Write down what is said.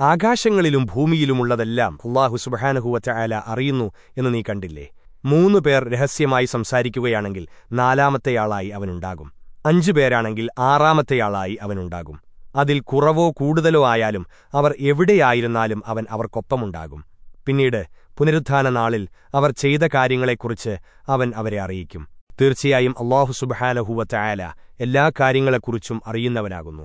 ആകാശങ്ങളിലും ഭൂമിയിലുമുള്ളതെല്ലാം അള്ളാഹു സുബഹാനഹുവറ്റ ആല അറിയുന്നു എന്ന് നീ കണ്ടില്ലേ? മൂന്നു പേർ രഹസ്യമായി സംസാരിക്കുകയാണെങ്കിൽ നാലാമത്തെയാളായി അവനുണ്ടാകും. അഞ്ചു പേരാണെങ്കിൽ ആറാമത്തെയാളായി അവനുണ്ടാകും. അതിൽ കുറവോ കൂടുതലോ ആയാലും അവർ എവിടെയായിരുന്നാലും അവൻ അവർക്കൊപ്പമുണ്ടാകും. പിന്നീട് പുനരുദ്ധാന നാളിൽ അവർ ചെയ്ത കാര്യങ്ങളെക്കുറിച്ച് അവൻ അവരെ അറിയിക്കും. തീർച്ചയായും അള്ളാഹു സുബഹാനഹുവറ്റ ആല എല്ലാ കാര്യങ്ങളെക്കുറിച്ചും അറിയുന്നവനാകുന്നു.